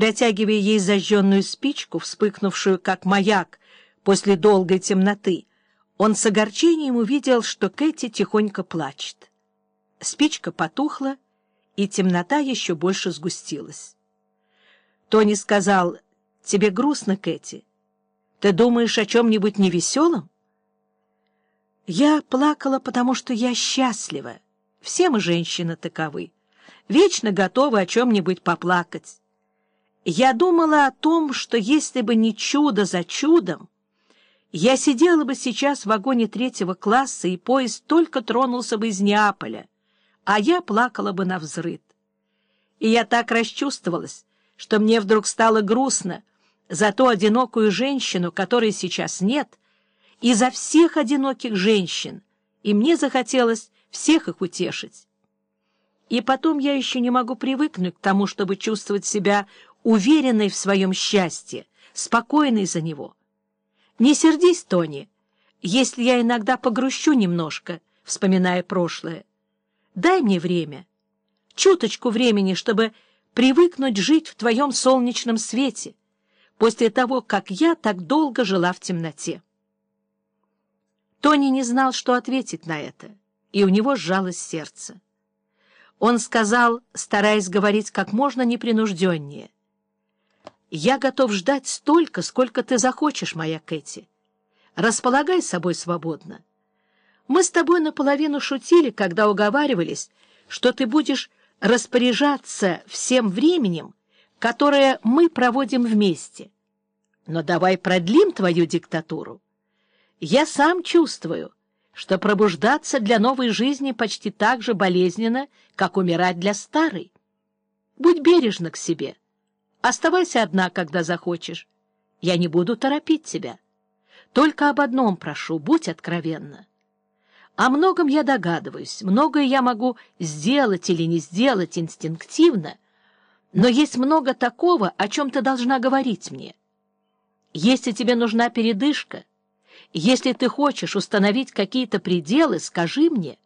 протягивая ей зажженную спичку, вспыхнувшую как маяк после долгой темноты, он с огорчением увидел, что Кэти тихонько плачет. Спичка потухла, и темнота еще больше сгустилась. Тони сказал, «Тебе грустно, Кэти? Ты думаешь о чем-нибудь невеселом?» Я плакала, потому что я счастлива. Все мы, женщины, таковы. Вечно готовы о чем-нибудь поплакать. Я думала о том, что если бы не чудо за чудом, я сидела бы сейчас в вагоне третьего класса, и поезд только тронулся бы из Неаполя, а я плакала бы на взрыд. И я так расчувствовалась, что мне вдруг стало грустно за ту одинокую женщину, которой сейчас нет, и за всех одиноких женщин, и мне захотелось всех их утешить. И потом я еще не могу привыкнуть к тому, чтобы чувствовать себя уверенной в своем счастье, спокойной за него. Не сердись, Тони, если я иногда погрущу немножко, вспоминая прошлое. Дай мне время, чуточку времени, чтобы привыкнуть жить в твоем солнечном свете, после того, как я так долго жила в темноте. Тони не знал, что ответить на это, и у него сжалось сердце. Он сказал, стараясь говорить как можно непринужденнее. «Я готов ждать столько, сколько ты захочешь, моя Кэти. Располагай собой свободно. Мы с тобой наполовину шутили, когда уговаривались, что ты будешь распоряжаться всем временем, которое мы проводим вместе. Но давай продлим твою диктатуру. Я сам чувствую, что пробуждаться для новой жизни почти так же болезненно, как умирать для старой. Будь бережна к себе. Оставайся одна, когда захочешь. Я не буду торопить тебя. Только об одном прошу, будь откровенна. О многом я догадываюсь, многое я могу сделать или не сделать инстинктивно, но есть много такого, о чем ты должна говорить мне. Если тебе нужна передышка, если ты хочешь установить какие-то пределы, скажи мне.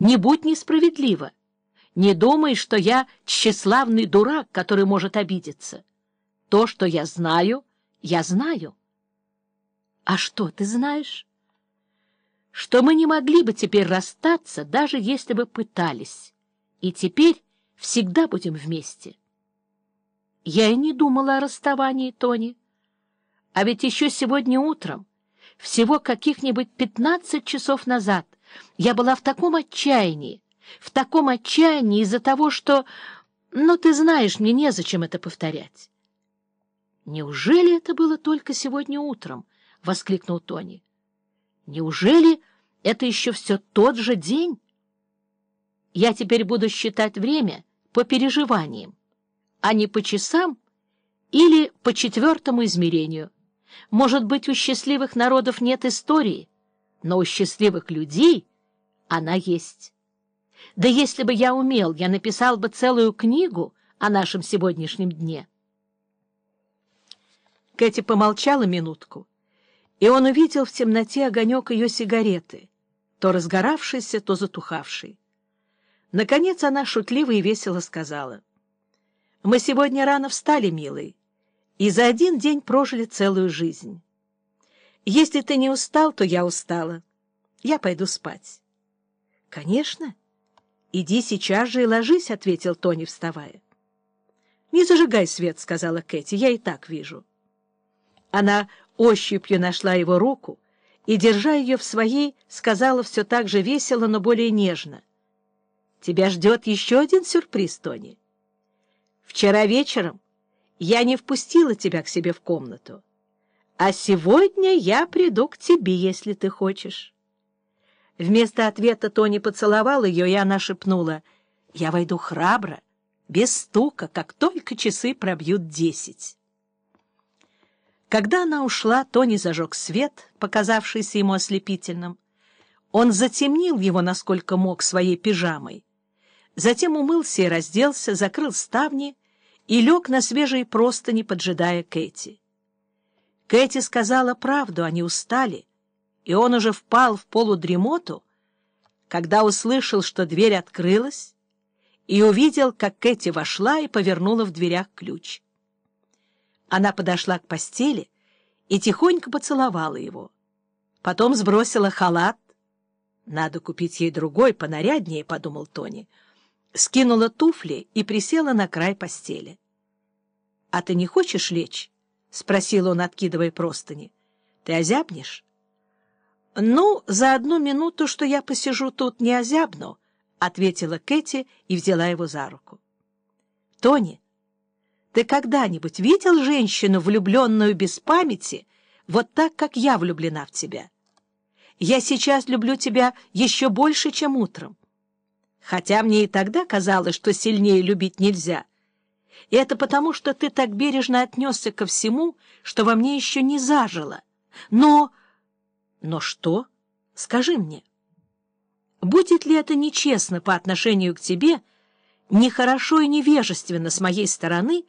Не будь несправедлива. Не думай, что я тщеславный дурак, который может обидеться. То, что я знаю, я знаю. А что ты знаешь? Что мы не могли бы теперь расстаться, даже если бы пытались. И теперь всегда будем вместе. Я и не думала о расставании, Тони. А ведь еще сегодня утром всего каких-нибудь пятнадцать часов назад я была в таком отчаянии, в таком отчаянии из-за того, что... Ну, ты знаешь, мне незачем это повторять. «Неужели это было только сегодня утром?» — воскликнул Тони. «Неужели это еще все тот же день?» «Я теперь буду считать время по переживаниям, а не по часам или по четвертому измерению». Может быть, у счастливых народов нет истории, но у счастливых людей она есть. Да если бы я умел, я написал бы целую книгу о нашем сегодняшнем дне. Кэти помолчала минутку, и он увидел в темноте огонек ее сигареты, то разгоравшийся, то затухавший. Наконец она шутливо и весело сказала. — Мы сегодня рано встали, милый и за один день прожили целую жизнь. Если ты не устал, то я устала. Я пойду спать. — Конечно. Иди сейчас же и ложись, — ответил Тони, вставая. — Не зажигай свет, — сказала Кэти, — я и так вижу. Она ощупью нашла его руку и, держа ее в своей, сказала все так же весело, но более нежно. — Тебя ждет еще один сюрприз, Тони. Вчера вечером я не впустила тебя к себе в комнату. А сегодня я приду к тебе, если ты хочешь. Вместо ответа Тони поцеловал ее, и она шепнула, «Я войду храбро, без стука, как только часы пробьют десять». Когда она ушла, Тони зажег свет, показавшийся ему ослепительным. Он затемнил его, насколько мог, своей пижамой. Затем умылся и разделся, закрыл ставни и лег на свежие простыни, поджидая Кэти. Кэти сказала правду, они устали, и он уже впал в полудремоту, когда услышал, что дверь открылась, и увидел, как Кэти вошла и повернула в дверях ключ. Она подошла к постели и тихонько поцеловала его. Потом сбросила халат. «Надо купить ей другой, понаряднее», — подумал Тони. Скинула туфли и присела на край постели. «А ты не хочешь лечь?» — спросил он, откидывая простыни. «Ты озябнешь?» «Ну, за одну минуту, что я посижу тут, не озябну», — ответила Кэти и взяла его за руку. «Тони, ты когда-нибудь видел женщину, влюбленную без памяти, вот так, как я влюблена в тебя? Я сейчас люблю тебя еще больше, чем утром. Хотя мне и тогда казалось, что сильнее любить нельзя. И это потому, что ты так бережно отнесся ко всему, что во мне еще не зажило. Но... Но что? Скажи мне. Будет ли это нечестно по отношению к тебе, нехорошо и невежественно с моей стороны,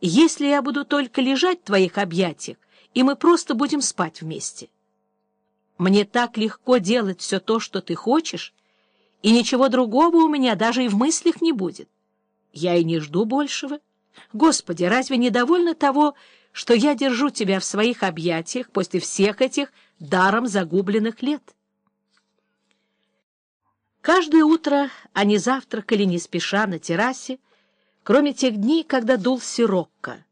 если я буду только лежать в твоих объятиях, и мы просто будем спать вместе? Мне так легко делать все то, что ты хочешь, и ничего другого у меня даже и в мыслях не будет. Я и не жду большего. Господи, разве не довольно того, что я держу тебя в своих объятиях после всех этих даром загубленных лет? Каждое утро они завтракали не спеша на террасе, кроме тех дней, когда дул сирокко.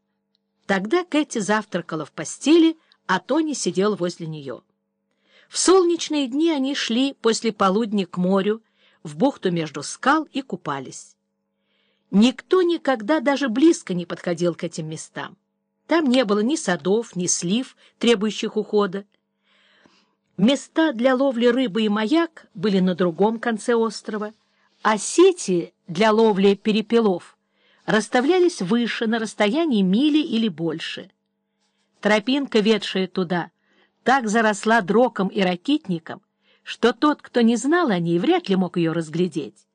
Тогда Кэти завтракала в постели, а Тони сидел возле нее. В солнечные дни они шли после полудня к морю, в бухту между скал и купались. Никто никогда даже близко не подходил к этим местам. Там не было ни садов, ни слив, требующих ухода. Места для ловли рыбы и маяк были на другом конце острова, а сети для ловли перепелов расставлялись выше, на расстоянии мили или больше. Тропинка, ведшая туда, так заросла дроком и ракитником, что тот, кто не знал о ней, вряд ли мог ее разглядеть.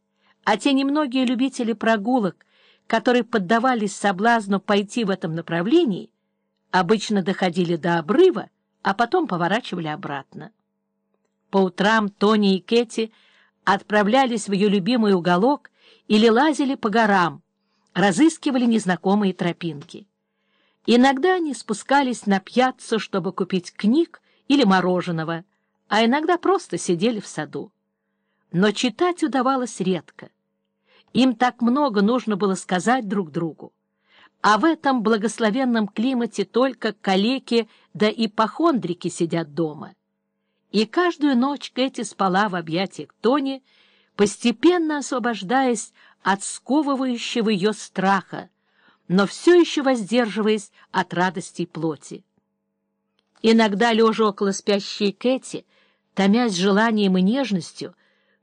А те немногие любители прогулок, которые поддавались соблазну пойти в этом направлении, обычно доходили до обрыва, а потом поворачивали обратно. По утрам Тони и Кэти отправлялись в ее любимый уголок или лазили по горам, разыскивали незнакомые тропинки. Иногда они спускались на пьяццу, чтобы купить книг или мороженого, а иногда просто сидели в саду. Но читать удавалось редко. Им так много нужно было сказать друг другу. А в этом благословенном климате только калеки да ипохондрики сидят дома. И каждую ночь Кэти спала в объятиях Тони, постепенно освобождаясь от сковывающего ее страха, но все еще воздерживаясь от радости плоти. Иногда, лежа около спящей Кэти, томясь желанием и нежностью,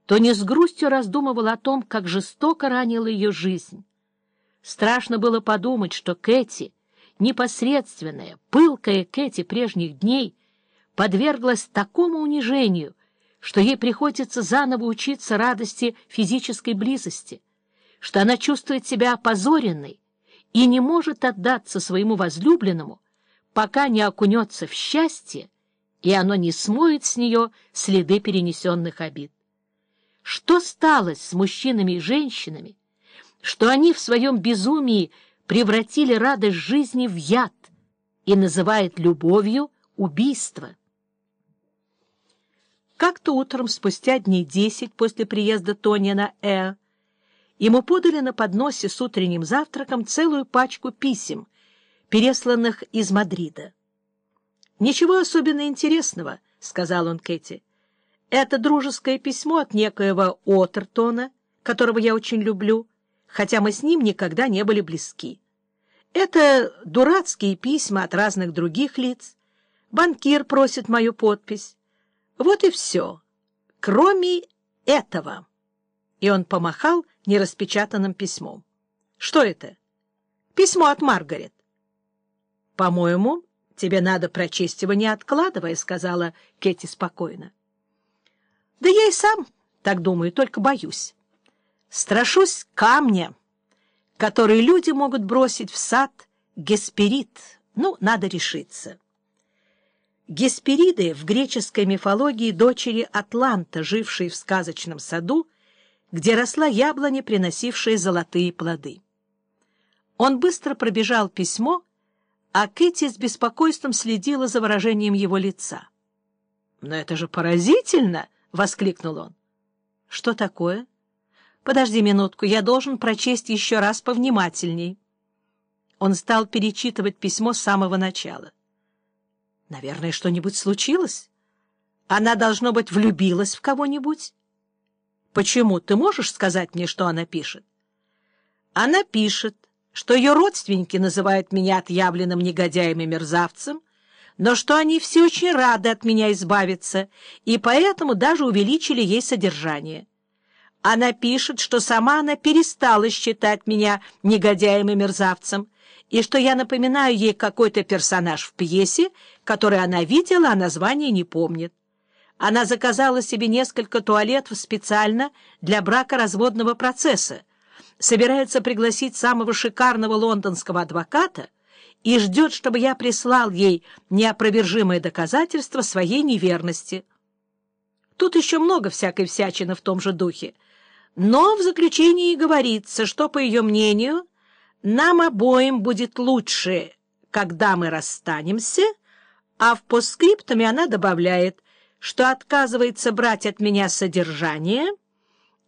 то не с грустью раздумывал о том, как жестоко ранила ее жизнь. Страшно было подумать, что Кэти, непосредственная, пылкая Кэти прежних дней, подверглась такому унижению, что ей приходится заново учиться радости физической близости, что она чувствует себя опозоренной и не может отдаться своему возлюбленному, пока не окунется в счастье, и оно не смоет с нее следы перенесенных обид. Что стало с мужчинами и женщинами, что они в своем безумии превратили радость жизни в яд и называют любовью убийство? Как-то утром, спустя дней десять после приезда Тони на Э, ему подали на подносе с утренним завтраком целую пачку писем, пересланных из Мадрида. «Ничего особенно интересного», — сказал он Кэти. «Это дружеское письмо от некоего Отертона, которого я очень люблю, хотя мы с ним никогда не были близки. Это дурацкие письма от разных других лиц. Банкир просит мою подпись. Вот и все. Кроме этого». И он помахал нераспечатанным письмом. «Что это?» «Письмо от Маргарет». «По-моему, тебе надо прочесть его, не откладывая», — сказала Кэти спокойно. «Да я и сам так думаю, только боюсь. Страшусь камня, который люди могут бросить в сад Гесперид. Ну, надо решиться». Геспериды в греческой мифологии дочери Атланта, жившие в сказочном саду, где росла яблоня, приносившая золотые плоды. Он быстро пробежал письмо, а Кэти с беспокойством следила за выражением его лица. «Но это же поразительно!» — воскликнул он. «Что такое?» «Подожди минутку, я должен прочесть еще раз повнимательней». Он стал перечитывать письмо с самого начала. «Наверное, что-нибудь случилось? Она, должно быть, влюбилась в кого-нибудь?» «Почему? Ты можешь сказать мне, что она пишет?» «Она пишет, что ее родственники называют меня отъявленным негодяем и мерзавцем, но что они все очень рады от меня избавиться, и поэтому даже увеличили ей содержание. Она пишет, что сама она перестала считать меня негодяем и мерзавцем, и что я напоминаю ей какой-то персонаж в пьесе, который она видела, а название не помнит. Она заказала себе несколько туалетов специально для бракоразводного процесса, собирается пригласить самого шикарного лондонского адвоката и ждет, чтобы я прислал ей неопровержимое доказательство своей неверности. Тут еще много всякой всячины в том же духе. Но в заключении говорится, что, по ее мнению, нам обоим будет лучше, когда мы расстанемся, а в постскриптуме она добавляет, что отказывается брать от меня содержание —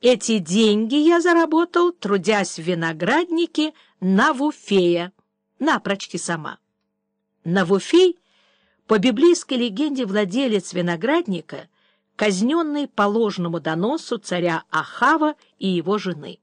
эти деньги я заработал, трудясь в винограднике Навуфея. На, прочти сама. Навуфей, по библейской легенде, владелец виноградника, казненный по ложному доносу царя Ахава и его жены.